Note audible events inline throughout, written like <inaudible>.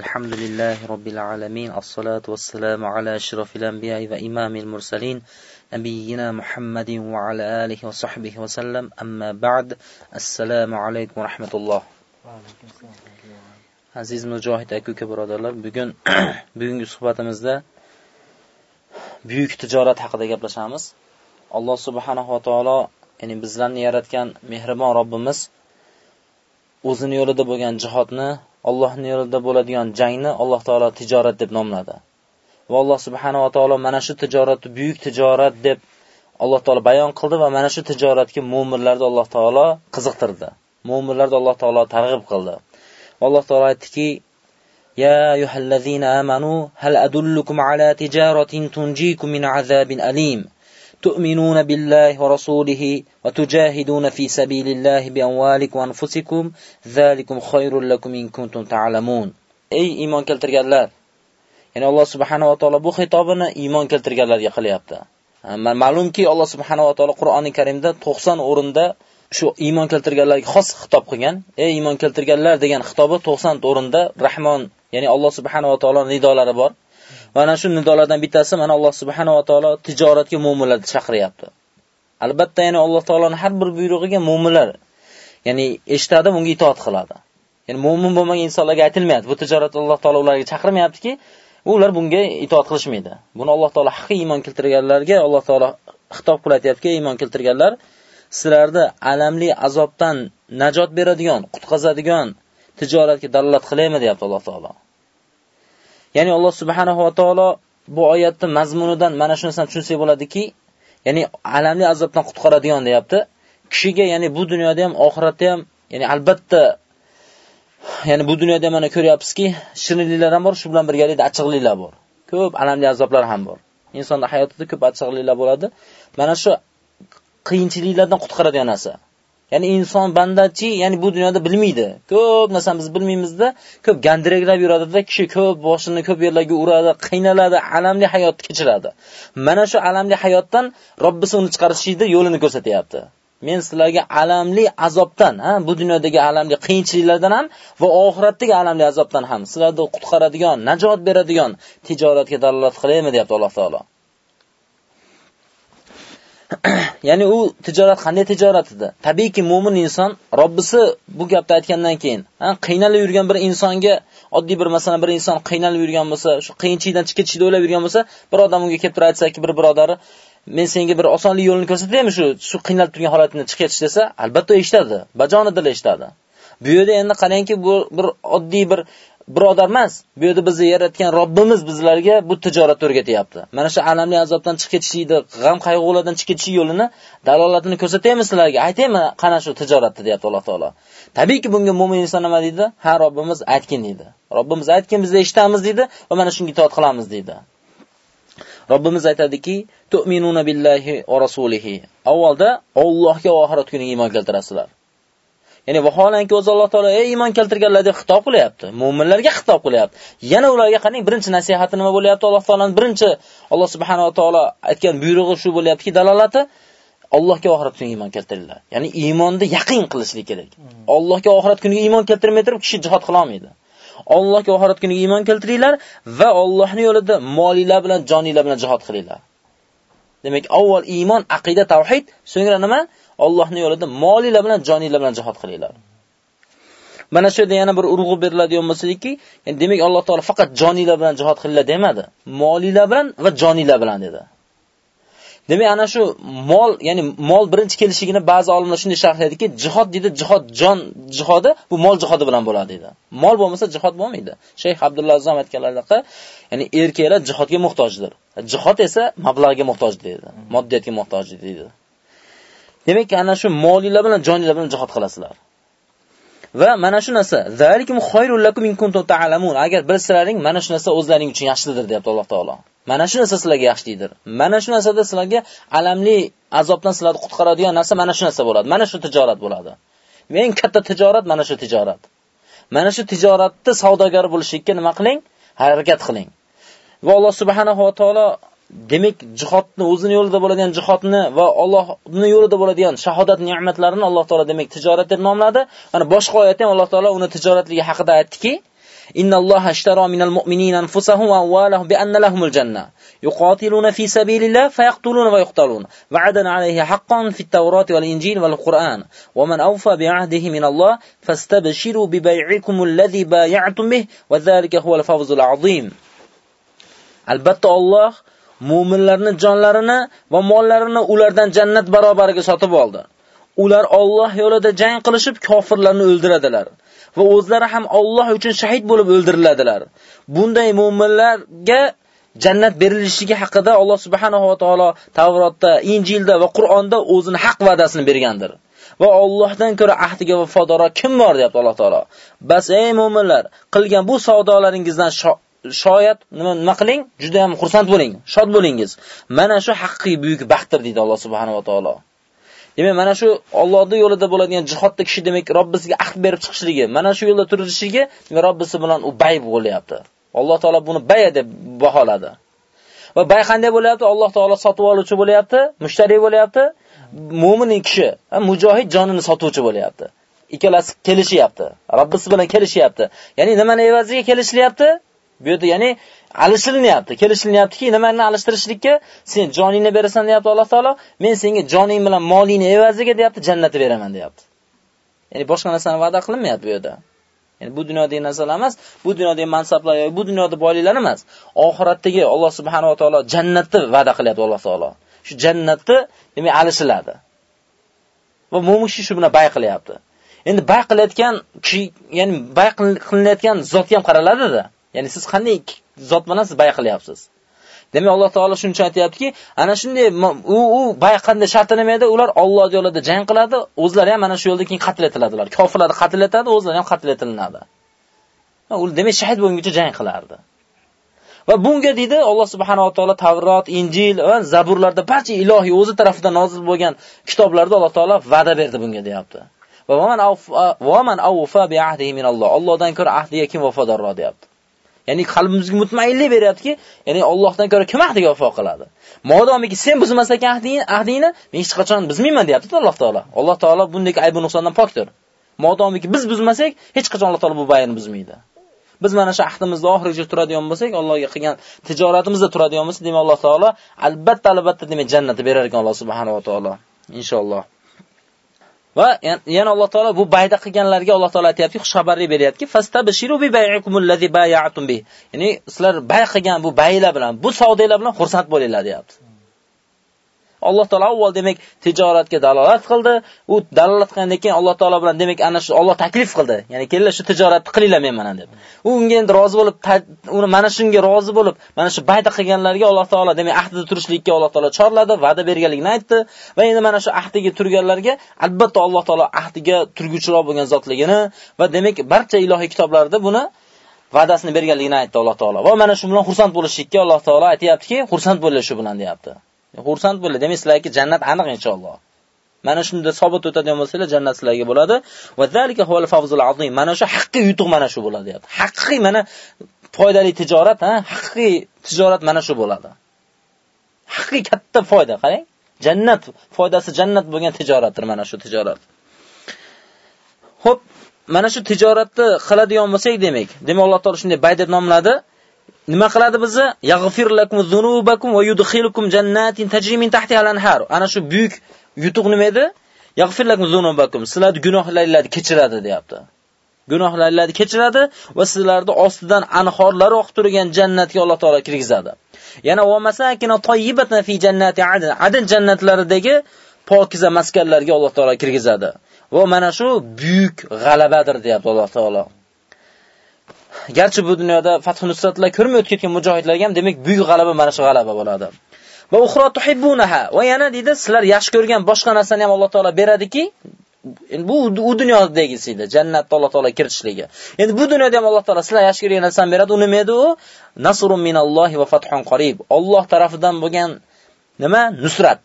الحمد لله رب العالمين الصلاة والسلام على أشرف الأنبياء وإمام المرسلين نبينا محمد وعلى آله وصحبه وسلم أما بعد السلام عليكم ورحمة الله aziz mujohid aka uka birodarlar bugun <clears throat> bugungi suhbatimizda buyuk tijorat haqida gaplashamiz alloh subhanahu va taolo ya'ni bizlarni yaratgan mehribon robbimiz o'zini yo'lida bo'lgan jihodni Allohning yo'lida bo'ladigan jangni Alloh taolo tijorat deb nomladi. Va Alloh subhanahu va taolo mana shu tijoratni buyuk tijorat deb Alloh taolo bayon qildi va mana shu tijoratga mu'minlarni Alloh taolo qiziqtirdi. Mu'minlarni Alloh taolo targ'ib qildi. Alloh taolo aytdiki: "Ya ayyuhallazina amanu hal adullukum ala tijaratin tunjikum min azabin alim." تؤمنون بالله ورسوله وتجاهدون في سبيل الله بأموالكم وأنفسكم ذلكم خير لكم إن كنتم تعلمون ey iymon keltirganlar ya'ni alloh subhanahu va taolo bu xitobini iymon keltirganlarga qilyapti ma'lumki alloh subhanahu va taolo qur'oni karimda 90 o'rinda shu iymon keltirganlarga xos xitob qilgan ey iymon keltirganlar degan xitobi 90 o'rinda rahmon ya'ni alloh subhanahu va taolo nidolari bor Mana shu nidolardan bittasi mana Alloh subhanahu va taolo tijoratga mu'minlarni chaqiryapti. Albatta, ya'ni Alloh taoloning har bir buyrug'iga mu'minlar ya'ni eshitadi, bunga itoat qiladi. Ya'ni mu'min bo'lmagan insonlarga aytilmayapti. Bu tijorat Alloh taolo ularga chaqirmayaptiki, ular bunga itoat qilishmaydi. Buni Alloh taolo haqiqiy iymon keltirganlarga Alloh taolo xitob qilayaptiki, iymon keltirganlar sizlarni alamli azobdan najot beradigan, qutqazadigan tijoratga dalolat qilaymi deyapti Alloh taolo. Ya'ni Alloh subhanahu va taolo bu oyatni mazmunidan mana shuni tushunsak bo'ladiki, ya'ni alamli azobdan qutqaradigan deyapti. Kishiga ya'ni bu dunyoda ham, oxiratda ham, ya'ni albatta ya'ni bu dunyoda mana ko'ryapsizki, shirinliklar ham bor, shu bilan birgalikda achchiqliklar bor. Ko'p alamli azoblar ham bor. Insonning hayotida ko'p achchiqliklar bo'ladi. Mana shu qiyinchiliklardan qutqaradigan narsa. Ya'ni inson bandachi, ya'ni bu dunyoda bilmaydi. Ko'p narsani biz bilmaymizda, ko'p gandiraklab yuradida, kishi ko'p boshini ko'p yerlarga uradi, qiynaladi, alamli hayot kechiradi. Mana shu alamli hayotdan Robbisi uni chiqarishida yo'lini ko'rsatyapti. Men sizlarga alamli azobdan, ha, bu dunyodagi alamli qiyinchiliklardan ham va oxiratdagi alamli azobdan ham sizlarni qutqaradigan, najot beradigan tijoratga dalolat qilaymi, deyapti Alloh taolo. <clears throat> ya'ni u tijorat qanday tijorat edi? Tabiiyki mu'min inson Robbisi bu gapni aytgandan keyin, ha, qiynalib yurgan bir insonga oddiy bir masalan bir inson qiynalib yurgan bo'lsa, shu qiyinchilikdan chiqib ketishni o'ylab yurgan bo'lsa, bir odam unga kelib turib aytsaki, bir birodari men senga bir osonlik yo'lini ko'rsataymi shu shu qiynalib turgan holatingdan chiqib ketish desa, albatta eshitadi, bajonidil eshitadi. Bu yerda endi qarangki, bu bir oddiy bir birodar emas. Bu yerda bizni yaratgan Robbimiz bizlarga bu tijoratni o'rgatyapti. Mana shu alamli azobdan chiqib ketishlikni, g'am qayg'ulardan chiqib ketish yo'lini, dalolatini ko'rsataymi sizlarga? Aytaymi qana shu tijoratni deyapti Alloh taolo. Tabiiyki bunga mu'min inson nima deydi? Ha, Robbimiz aytgan deydi. Robbimiz aytgan biz eshitamiz deydi va mana shunga itoat qilamiz deydi. Robbimiz aytadiki: "Tu'minuna billahi va rasulihi." Avvalda Allohga va oxirat kuniga iymon keltirasizlar. Ya'ni vaholanki o'zi Alloh taolo ey iymon keltirganlar deb xitob qilyapti. Mu'minlarga xitob qilyapti. Yana ularga qarang, birinchi nasihati nima bo'lyapti? Alloh taolaning birinchi Alloh subhanahu va taolo aytgan buyrug'i shu bo'lyaptiki, dalolati Allohga oxirat kuniga iymon keltiringlar. Ya'ni iymonni yaqin qilishlik kerak. Allohga oxirat kuniga iymon keltirmay turib kishi jihad qila olmaydi. Allohga oxirat kuniga iymon keltiringlar va Allohning yo'lida molinglar bilan, joninglar bilan jihad qilinglar. Demak, avval iymon, aqida, tavhid, so'ngra nima? Allohning yo'lida molinglar bilan, joninglar bilan jihad qilinglar. Mana shu yerda yana bir urg'u beriladigan bo'lsa-ki, yani demak Alloh taolo faqat joninglar bilan jihad qilinglar demadi. Molinglar bilan va joninglar bilan dedi. Demak, ana shu mol, ya'ni mol birinchi kelishligini ba'zi olimlar shunday sharhladiki, jihod dedi, jihod jon jihodi bu mol jihodi bilan bo'ladi dedi. Mol bo'lmasa jihod bo'lmaydi. Shayx Abdulloh Azam aytganlaridagi, ya'ni erkaklar jihodga muhtojdir. Jihod esa mablag'ga muhtoj dedi. Moddiyatga muhtoj dedi. Demak, ana shu molinglar bilan joninglar bilan jihad qilasizlar. Va mana shu narsa, zalikum khayrul lakum in kuntum ta'lamun. Agar bilsalaring, mana shu narsa o'zlaring uchun yaxshidir, deyapti Alloh taolo. Mana shu narsa sizlarga yaxshidir. Mana shu narsada sizlarga alamli azobdan sizlarni qutqaradigan narsa mana shu narsa bo'ladi. Mana shu tijorat bo'ladi. Eng katta tijorat mana shu tijorat. Mana shu tijoratni savdogar bo'lishlikka nima qiling? Harakat qiling. Va Alloh subhanahu va taolo demak jihodni o'zini yo'lida bo'ladigan jihodni va Allohning yo'lida bo'ladigan shahodat ne'matlarini Alloh taolo demak tijorat deb nomladi. Mana boshqa oyatda ham Alloh taolo uni tijoratligi haqida aytdiki, إن الله اشترى من المؤمنين أنفسهم وأموالهم بأن لهم الجنة يقاتلون في سبيل الله فيقتلون ويقتلون وعدا عليه حقا في التوراة والإنجيل والقرآن ومن أوفى بعهده من الله فاستبشروا ببيعكم الذي بايعتم به وذلك هو الفوز العظيم albatta Alloh mu'minlarning jonlarini va mollarini ulardan jannat barobariga sotib oldi. Ular Alloh yo'lida jang qilishib kofirlarni o'ldiradilar va o'zlari ham Alloh uchun shahid bo'lib o'ldiriladilar. Bunday mu'minlarga jannat berilishligi haqida Alloh subhanahu va taolo Tavrotda, Injilda va Qur'onda o'zini haq va'dasini bergandir. Va Allohdan ko'ra ahdiga vafodorroq kim bor deyapti Alloh taolo. Bas ey mu'minlar, qilgan bu savdolaringizdan shoyat nima nima qiling? Juda ham xursand bo'ling, shod bo'lingiz. Mana shu haqiqiy buyuk baxtdir deydi Alloh subhanahu va taolo. Demak, mana shu Allohning yo'lida bo'ladigan jihodda kishi demak Robbisiga ahd berib chiqishligi, mana shu yo'lda turishligi Robbisi bilan u bay bo'lyapti. Alloh taolo buni bay deb baholadi. Va bay qanday bo'lyapti? Alloh taolo sotib oluvchi bo'lyapti, mushtari bo'lyapti, mu'min kishi, mujohid jonini sotuvchi bo'lyapti. Ikkalasi kelishyapti. Robbisi bilan kelishyapti. Ya'ni nimani evaziga kelishyapti? Bu yerda ya'ni alishilinyapti. Kelishilinyaptiki, nimani alishtirishlikka sen joningni berasan deyapti Alloh taolo, men senga joning bilan molingni evaziga deyapti, jannatni beraman deyapti. Ya'ni boshqa narsani va'da qilinmayapti bu yerda. Ya'ni bu dunyodagi narsalar emas, bu dunyodagi mansablar yoki bu dunyoda boyliklar emas. Oxiratdagi Alloh subhanahu va taolo jannatni va'da qilyapti Alloh taolo. Shu jannatni demak alishiladi. Va mo'min kishi shu bilan bay qilyapti. Endi bay qilayotgan kishi, ya'ni bay qilinayotgan zotga ham qaraladi-da. Ya'ni siz qanday zot bilan siz bay qilyapsiz? Demak, Alloh taolo shuncha aytayaptiki, ana shunday u u bay qanday sharti nima edi? Ular Alloh yo'lida jang qiladi, o'zlari ham mana shu yo'lda keyin qatl etiladilar. Kofirlarni qatl etadi, o'zlari ham qatl etilinadi. U demak shahid bo'lguncha jang qilardi. Va bunga deydi Alloh subhanahu va taolo Tavrot, Injil va Zaburlarda barcha ilohiy o'zi tomonidan nozil bo'lgan kitoblarda Alloh taolo va'da berdi bunga deyapti. Va man avfa va man avfa bi ahdihi min Alloh. Allohdan ko'ra ahdiga kim vafodorroq deyapti. Ya'ni qalbimizga mutmainlik beryaptiki, ya'ni Allohdan ko'ra kim ahdiga vafo qiladi? Modomiki sen buzmas ahdingni, ahdingni men hech qachon buzmayman deyapti Alloh taolo. Alloh taolo bunday ayb nuqsondan pokdir. Modomiki biz buzmasak, hech qachon Alloh taolo bu bayonni buzmaydi. Biz mana shu ahdimizda oxirigacha turadigan bo'lsak, Allohga qilgan tijoratimizda turadigan bo'lsak, demak Alloh taolo albatta albatta demak jannatni berar ekan Alloh subhanahu va taolo. Inshaalloh. Va yana Alloh taolo bu bayda qilganlarga Alloh taolo aytayapti, xush xabarlik beryaptiki, fastabshiru bi bay'ikumul bay'atum bi. Ya'ni sizlar bay qilgan bu baylar bilan, bu savdolar bilan xursand bo'linglar deyapti. Alloh taolo avval demak tijoratga dalolat qildi. U dalolat qilgandan keyin Alloh taolo bilan demak ana shu Alloh taklif qildi. Ya'ni kelinglar shu tijoratni qilinglar men mana deb. U unga endi rozi bo'lib, uni mana shunga rozi bo'lib, mana shu bayda qilganlarga Alloh taolo demak ahdida turishlikka Alloh taolo chorladi, va'da berganligini aytdi va endi mana shu ahdiga turganlarga albatta Alloh taolo ahdiga turguchiroq bo'lgan zotligini va demak barcha ilohiy kitoblarda buni va'dasini berganligini aytdi Alloh taolo. Va mana shu bilan xursand bo'lishlikka Alloh taolo aytayaptiki, xursand bo'linglar shu bilan deyapti. Xursand bo'ladi. Demak, sizlarga jannat aniq inshaalloh. Mana shunda sobit o'tadigan bo'lsanglar, jannat sizlarga bo'ladi. Va zalika huval fawzul azim. Mana shu haqiqiy yutuq mana shu bo'ladi, deyapti. Haqiqiy mana foydali tijorat, ha, haqiqiy tijorat mana shu bo'ladi. Haqiqiy katta foyda, qarang. Jannat foydasi jannat bo'lgan tijoratdir mana shu tijorat. Xo'p, mana shu tijoratni qiladigan bo'lsak, demak, demak Alloh taolo shunday bay deb nomladi. Nima qiladi bizni? Yaghfir lakum zunubakum va yudkhilukum jannatin tajri min tahtiha al-anhar. Ana shu buyuk yutuq nima edi? Yaghfir lakum zunubakum. Sizlarni gunohlaringizni kechiradi, deyapti. Gunohlaringizni kechiradi va sizlarni ostidan anhorlar oqib turgan jannatga Alloh taolo kirgizadi. Yana va masakina tayyibatan fi jannati adn. Adn jannatlaridagi pokiza maskanlarga Alloh taolo kirgizadi. Va mana shu buyuk g'alabadir, deyapti Alloh taolo. Garchi bu dunyoda fathu nusratlar ko'rmay o'tib ketgan mujohidlarga ham demak buyuk g'alaba mana shu g'alaba bo'ladi. Va uxro tuhibbunaha va yana deydi sizlar yaxshi ko'rgan boshqa narsani ham Alloh taolo beradiki, bu u dunyodagisi edi, jannatda Alloh taolo kiritishligi. Endi bu dunyoda ham Alloh taolo sizlar yaxshi ko'rgan narsani beradi, u nima edi u? Nasrun minallohi va fathun qarib. Alloh tarafidan bo'lgan nima? Nusrat.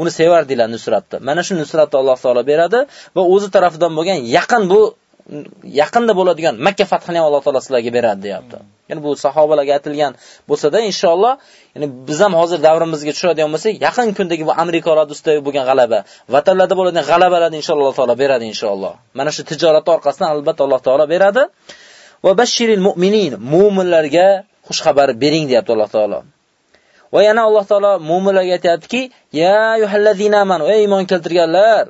Uni sevardilar nusratni. Mana shu nusratni Alloh taolo beradi va o'zi tarafidan bo'lgan yaqin bu yaqinda bo'ladigan Makka fathini ham Alloh taolo sizlarga beradi, deyapti. Ya'ni bu sahobalarga aytilgan bo'lsa-da, inshaalloh, ya'ni biz ham hozir davrimizga tushadigan bo'lsak, yaqin kundagi bu Amerika radustagi bo'lgan g'alaba, vatanlarda bo'ladigan g'alabalarni inshaalloh Alloh taolo beradi inshaalloh. Mana shu tijorat orqasidan albatta Alloh taolo beradi. va bashiril mu'minin mu'minlarga xush xabar bering deyapti Alloh taolo. Va yana Alloh taolo mu'minlarga aytayaptiki, ya ayyuhallazina amanu ey iymon keltirganlar,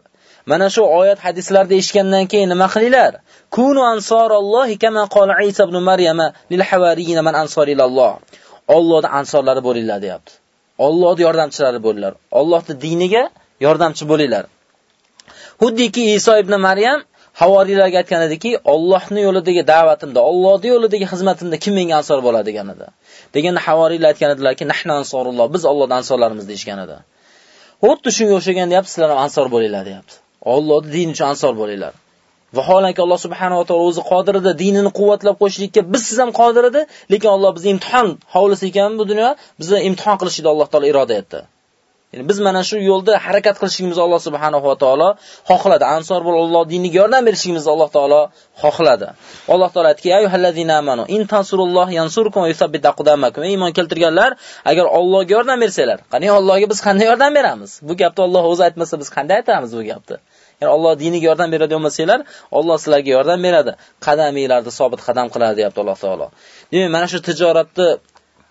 mana shu oyat hadislarda eshitgandan keyin nima qilinglar? Kunu ansorallohi kama qala Isa ibn Maryama lil havariyina man ansor ilalloh. Allohning ansorlari bo'linglar deyapti. Allohning yordamchilari bo'linglar. Allohning diniga yordamchi bo'linglar. Xuddiki Iso ibn Maryam havoriylarga aytgan ediki, Allohning yo'lidagi da'vatimda, Allohning yo'lidagi xizmatimda kim menga ansor bo'ladi degan edi. Deganda havoriylar aytgan edilarki, nahnu ansorulloh, biz Allohning ansorlarimiz deyshgan edi. Xuddi shunga o'xshagan deyapti, sizlar ham ansor bo'linglar deyapti. Allohning dini uchun ansor bo'linglar. Vaholanki Alloh subhanahu va taolo o'zi qodir edi dinini quvvatlab qo'yishlikka. Biz siz ham qodir edi, lekin Alloh bizni imtihon hovlisi ekan bu dunyo, bizni imtihon qilishni Alloh taolo iroda etdi. Ya'ni biz mana shu yo'lda harakat qilishimizni Alloh subhanahu va taolo xohladi. Ansor bo'lib Alloh diniga yordam berishimizni Alloh taolo xohladi. Alloh taolo aytdi: "Ayyuhallazina amanu in tansurulloh yansurkum va yusabbit aqdamakum." Iymon keltirganlar, agar Allohga yordam bersanglar, qani Allohga biz qanday yordam beramiz? Bu gapni Alloh o'zi aytmasa biz qanday aytamiz bu gapni? Ya'ni Alloh diniga yordam beradigan bo'lsanglar, Alloh sizlarga yordam beradi. Qadamingizlarda sobit qadam qiladi, deyapti Alloh taolo. Demak, mana shu tijoratni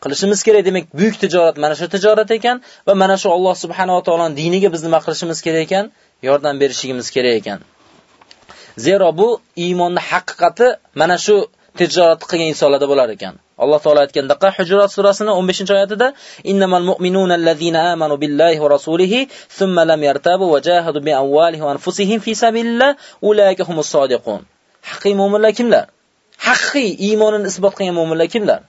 qilishimiz kerak. Demak, buyuk tijorat mana shu tijorat ekan va mana shu Alloh subhanahu va taoloning diniga biz nima qilishimiz kerak ekan? Yordam berishimiz kerak ekan. Zero bu iymonning haqiqati mana shu tijorat qilgan insonlarda bo'lar ekan. Alloh taolo aytgandaqa Hujurat surasini 15-oyatida innamal mu'minuna allazina amanu billahi va rasulihi thumma lam yartabu va jahadu bi amwalihim va anfusihim fi sabilillah ulaika humus sodiqun. Haqiqiy mu'minlar kimlar? Haqiqiy iymonini isbot qilgan mu'minlar kimlar?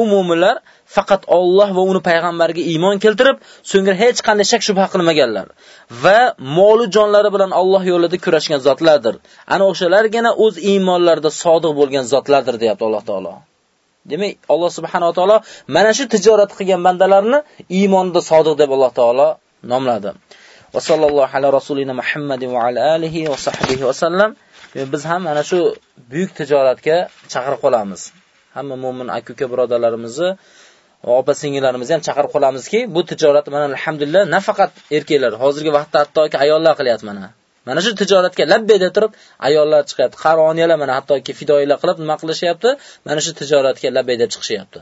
U mu'minlar faqat Alloh va uni payg'ambariga iymon keltirib, so'ngra hech qanday shak shubha qilmaganlar va moli jonlari bilan Alloh yo'lida kurashgan zotlardir. Ana o'shalargina o'z iymonlarida sodiq bo'lgan zotlardir, deyapti Alloh taolo. Demak, Alloh subhanahu va taolo mana shu tijorat qilgan bandalarni iymonda sodiq deb Alloh taolo nomladi. Va sallallohu alayhi rasulina Muhammadin va ala alihi va sahbihi va sallam. Biz ham mana shu buyuk tijoratga chaqirib qolamiz. Hamma mu'min aka-uka birodarlarimizni va opa singillarimizni ham chaqirib qolamizki, bu tijorat mana alhamdulillah nafaqat erkaklar, hozirgi vaqtda hattoki ayollar qilyapti mana. Mana shu tijoratga labbay deb turib ayollar chiqyapti. Qaroniyalar mana hattoki fidoilar qilib nima qilishyapti? Mana shu tijoratga labbay deb chiqishyapti.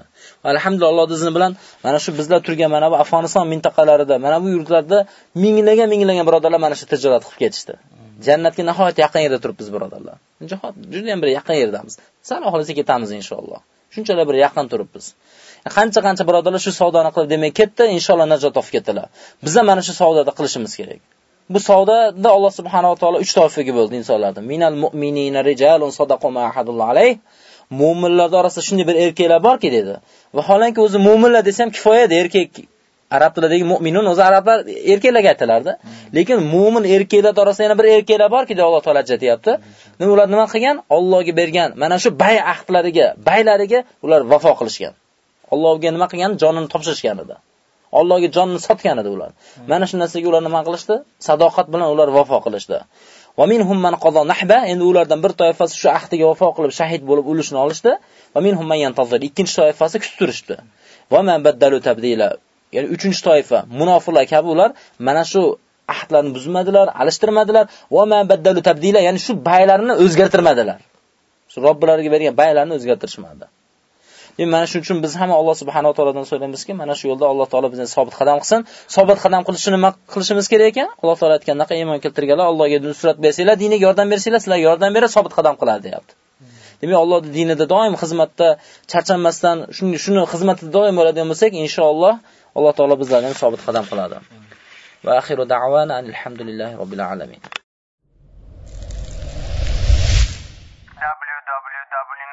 Alhamdulillah Alloh izni bilan mana shu bizlar turgan mana bu Afg'oniston mintaqalarida, mana bu yurtlarda minglagan minglagan birodarlar mana shu tijorat qilib ketishdi. Jannatga nihoyat yaqin yerda turibmiz birodarlar. Jihod juda ham bir yaqin yerdamiz. Sal xohlasa ketamiz inshaalloh. Shunchalar bir yaqin turibmiz. E, Qancha-qancha birodarlar shu savdoni qilib demak ketdi, inshaalloh najot topib ketdilar. Biz ham mana shu savdoda qilishimiz kerak. Bu savdada Alloh subhanahu va taolo 3 toifaga bo'ldi insonlarni. Minal mu'minina rijalun sadaqu ma ahadulloh alayh. Mu'minlar orasida shunday bir erkaklar borki dedi. Vaholanki o'zi mu'minlar desam kifoya de erkak arab tilidagi mu'minun o'zi arablar erkaklarga aytilardi. Lekin mu'min erkaklar orasida yana bir erkaklar borki, deb Alloh taolo aytayapti. Nima ular nima qilgan? Allohga bergan mana shu bay ahdlariga, baylariga ular vafo qilishgan. Allohga nima qilgan? Jonini topshirishgan edi. Allohga jonni sotgan edi ular. Mana shu narsaga ular nima qilishdi? Sadoqat bilan ular vafo qilishdi. Va minhum man qada nahba, endi ulardan bir toifasi shu ahdiga vafo qilib shahid bo'lib ulushni olishdi. Va minhum man yantazir, ikkinchi toifasi kusturishdi. Va man baddalu tabdila, ya'ni uchinchi toifa munofiqlar kabi ular mana shu ahdlarni buzmadilar, alishtirmadilar va ma baddalu tabdila, ya'ni shu baylarni o'zgartirmadilar. Shu Robbilariga bergan baylarni o'zgartirishmadi. Demak, mana shuning uchun biz ham Alloh subhanahu va taolodan so'raymizki, mana shu yo'lda Alloh taolo bizni sobit qadam qilsin. Sobit qadam qilishni nima qilishimiz kerak ekan? Alloh taolo aytgandaqa iymon keltirganlar Allohga nusrat bersanglar, diniga yordam bersanglar, sizlarga yordam berib sobit qadam qiladi, deyapti. Demak, Allohning dinida doim xizmatda charchanmasdan, shuni shuni xizmatida doim bo'ladigan bo'lsak, inshaalloh Alloh taolo bizlarni sobit qadam qiladi. Va axiru da'wana alhamdulillahi robbil alamin. www